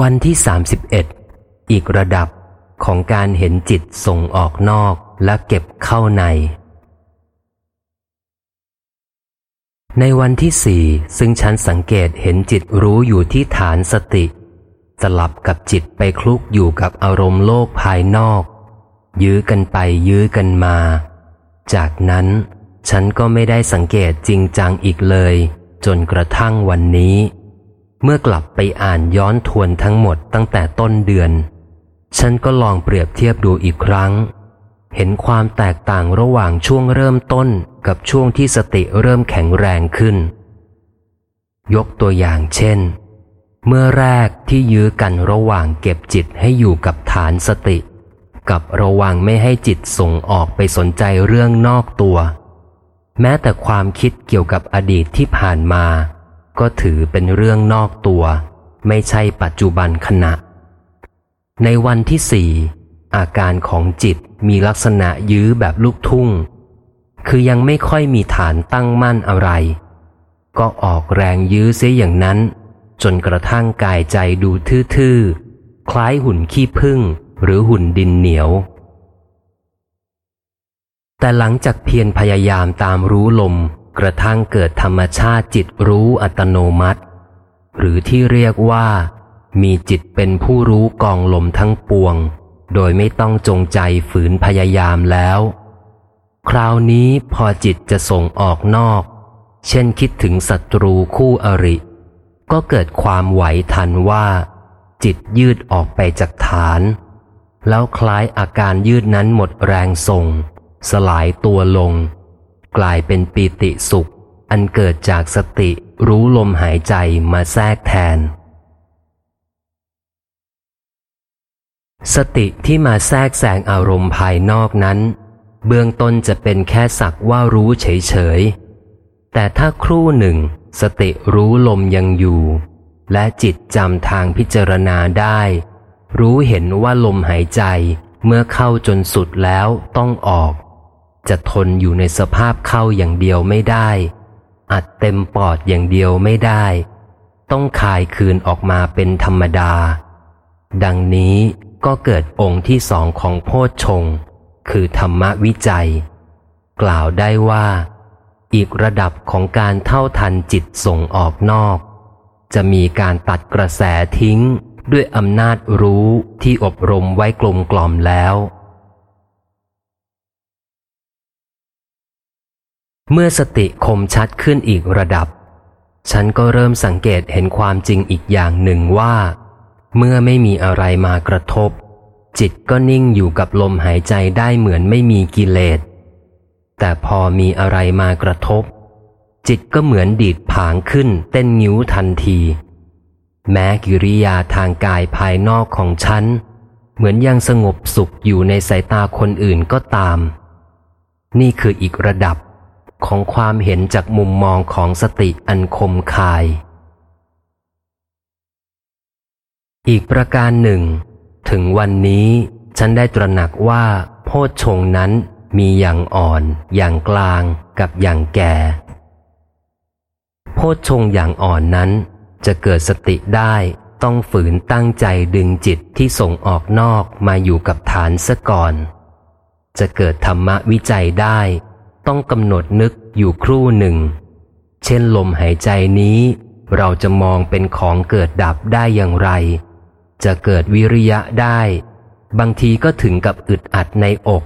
วันที่ 31 อีกระดับของการเห็นจิตส่งออกนอกและเก็บเข้าใน ในวันที่สี่ซึ่งฉันสังเกตเห็นจิตรู้อยู่ที่ฐานสติ สลับกับจิตไปคลุกอยู่กับอารมณ์โลกภายนอก ยื้อกันไปยื้อกันมา จากนั้นฉันก็ไม่ได้สังเกตจริงจังอีกเลย จนกระทั่งวันนี้ เมื่อกลับไปอ่านย้อนทวนทั้งหมดตั้งแต่ต้นเดือน ฉันก็ลองเปรียบเทียบดูอีกครั้ง เห็นความแตกต่างระหว่างช่วงเริ่มต้นกับช่วงที่สติเริ่มแข็งแรงขึ้น ยกตัวอย่างเช่น เมื่อแรกที่ยื้อกันระหว่างเก็บจิตให้อยู่กับฐานสติ กับระวังไม่ให้จิตส่งออกไปสนใจเรื่องนอกตัว แม้แต่ความคิดเกี่ยวกับอดีตที่ผ่านมา ก็ถือเป็นเรื่องนอกตัว ไม่ใช่ปัจจุบันขณะ ในวันที่สี่อาการของจิตมีลักษณะยื้อแบบลูกทุ่ง คือยังไม่ค่อยมีฐานตั้งมั่นอะไร ก็ออกแรงยื้อเสียอย่างนั้น จนกระทั่งกายใจดูทื่อๆ คล้ายหุ่นขี้พึ่งหรือหุ่นดินเหนียว แต่หลังจากเพียรพยายามตามรู้ลม กระทั่งเกิดธรรมชาติจิตรู้อัตโนมัติ หรือที่เรียกว่า มีจิตเป็นผู้รู้กองลมทั้งปวง โดยไม่ต้องจงใจฝืนพยายามแล้ว คราวนี้พอจิตจะส่งออกนอก เช่นคิดถึงศัตรูคู่อริ ก็เกิดความไหวทันว่า จิตยืดออกไปจากฐาน แล้วคล้ายอาการยืดนั้นหมดแรงส่ง สลายตัวลง กลายเป็นปีติสุข อันเกิดจากสติรู้ลมหายใจมาแทรกแทน สติที่มาแทรกแซงอารมณ์ภายนอกนั้น เบื้องต้นจะเป็นแค่สักว่ารู้เฉยๆ แต่ถ้าครู่หนึ่ง สติรู้ลมยังอยู่ และจิตจำทางพิจารณาได้ รู้เห็นว่าลมหายใจเมื่อเข้าจนสุดแล้วต้องออก จะทนอยู่ในสภาพเข้าอย่างเดียวไม่ได้ อัดเต็มปอดอย่างเดียวไม่ได้ ต้องคายคืนออกมาเป็นธรรมดา ดังนี้ก็เกิดองค์ที่สองของโพชฌงคือธรรมวิจัย กล่าวได้ว่า อีกระดับของการเท่าทันจิตส่งออกนอก จะมีการตัดกระแสทิ้งด้วยอำนาจรู้ที่อบรมไว้กลมกล่อมแล้ว เมื่อสติคมชัดขึ้นอีกระดับ ฉันก็เริ่มสังเกตเห็นความจริงอีกอย่างหนึ่งว่า เมื่อไม่มีอะไรมากระทบ จิตก็นิ่งอยู่กับลมหายใจได้เหมือนไม่มีกิเลส แต่พอมีอะไรมากระทบ จิตก็เหมือนดีดผางขึ้นเต้นนิ้วทันที แม้กิริยาทางกายภายนอกของฉัน เหมือนยังสงบสุขอยู่ในสายตาคนอื่นก็ตาม นี่คืออีกระดับ ของความเห็นจากมุมมองของสติอันคมคาย อีกประการหนึ่ง ถึงวันนี้ฉันได้ตระหนักว่า โพชฌงนั้นมีอย่างอ่อน อย่างกลางกับอย่างแก่ โพชฌงอย่างอ่อนนั้น จะเกิดสติได้ต้องฝืนตั้งใจดึงจิตที่ส่งออกนอกมาอยู่กับฐานซะก่อน จะเกิดธรรมวิจัยได้ ต้องกำหนดนึกอยู่ครู่หนึ่ง เช่นลมหายใจนี้ เราจะมองเป็นของเกิดดับได้อย่างไร จะเกิดวิริยะได้ บางทีก็ถึงกับอึดอัดในอก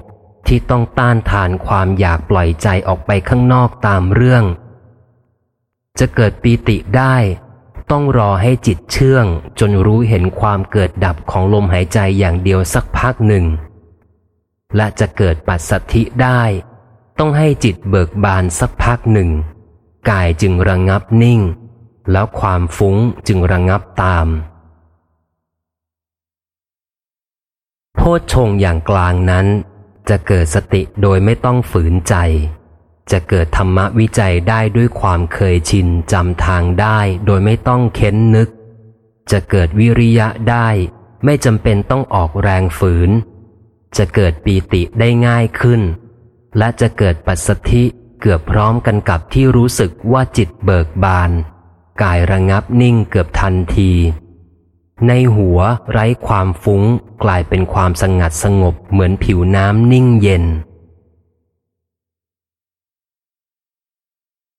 ที่ต้องต้านทานความอยากปล่อยใจออกไปข้างนอกตามเรื่อง จะเกิดปีติได้ ต้องรอให้จิตเชื่อง จนรู้เห็นความเกิดดับของลมหายใจอย่างเดียวสักพักหนึ่ง และจะเกิดปัสสัทธิได้ ต้องให้จิตเบิกบานสักพักหนึ่ง กายจึงระงงับนิ่ง แล้วความฟุ้งจึงระงงับตาม โพชฌงอย่างกลางนั้น จะเกิดสติโดยไม่ต้องฝืนใจ จะเกิดธรรมวิจัยได้ด้วยความเคยชินจำทางได้โดยไม่ต้องเค้นนึก จะเกิดวิริยะได้ไม่จำเป็นต้องออกแรงฝืน จะเกิดปีติได้ง่ายขึ้น และจะเกิดปัสสธิเกือบพร้อมกันกับที่รู้สึกว่าจิตเบิกบาน กายระงับนิ่งเกือบทันที ในหัวไร้ความฟุ้งกลายเป็นความสงัดสงบเหมือนผิวน้ำนิ่งเย็น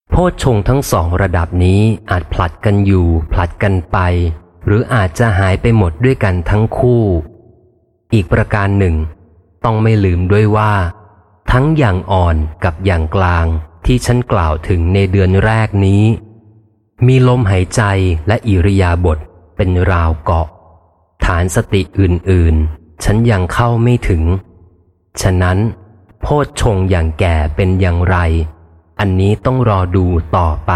โพชฌงทั้งสองระดับนี้อาจผลัดกันอยู่ผลัดกันไป หรืออาจจะหายไปหมดด้วยกันทั้งคู่ อีกประการหนึ่ง ต้องไม่ลืมด้วยว่า ทั้งอย่างอ่อนกับอย่างกลางที่ฉันกล่าวถึงในเดือนแรกนี้ มีลมหายใจและอิริยาบถเป็นราวเกาะ ฐานสติอื่นๆ ฉันยังเข้าไม่ถึง ฉะนั้น โพชชงอย่างแก่เป็นอย่างไร อันนี้ต้องรอดูต่อไป